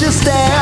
just there.